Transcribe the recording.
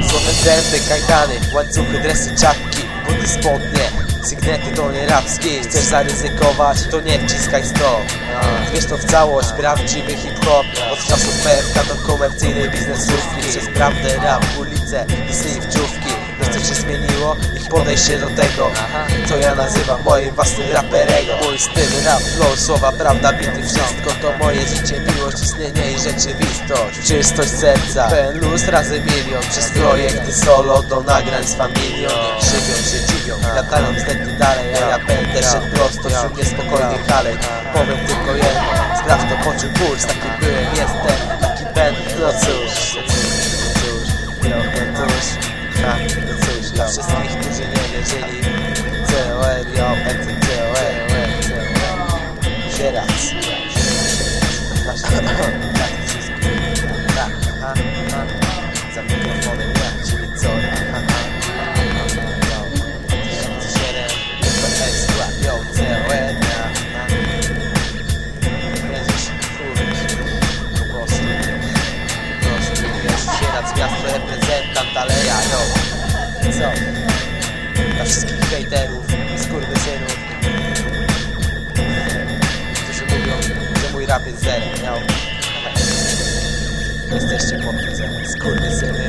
Złote zęby, kajdany, łańcuchy, dresy, czapki, buty, spodnie Sygnety to nie rapski, chcesz zaryzykować, to nie wciskaj stop Wiesz to w całość, prawdziwy hip-hop. Od czasów PFK do komercyjnej biznesówki. Przez prawdę, rap, ulice i Wiesz co się zmieniło? Ich podejście do tego Co ja nazywam moim własnym raperego. Mój styl, rap, flow, słowa, prawda, bity Wszystko to moje życie, miłość, istnienie i rzeczywistość. Czystość serca, pełen luz razy milion Przez projekty solo do nagrań z familią. Nie krzywią się, dziwią, latają wstępnie dalej A ja będę szedł prosto wśród niespokojnych halej Powiem tylko jedno, sprawdź to poczuł puls Taki byłem, jestem, taki będę. No cóż, no cóż, no no cóż, wszystkich, którzy nie wierzyli COR, yo, COR, Jeszcze raz tak, tak, Za mikrofonem ja, czyli co, aha, aha Yo, 2007, Co? Dla wszystkich hejterów, skurwysynów Którzy mówią, że mój rap jest zero, yo Jesteście pod widzem, skurwysyny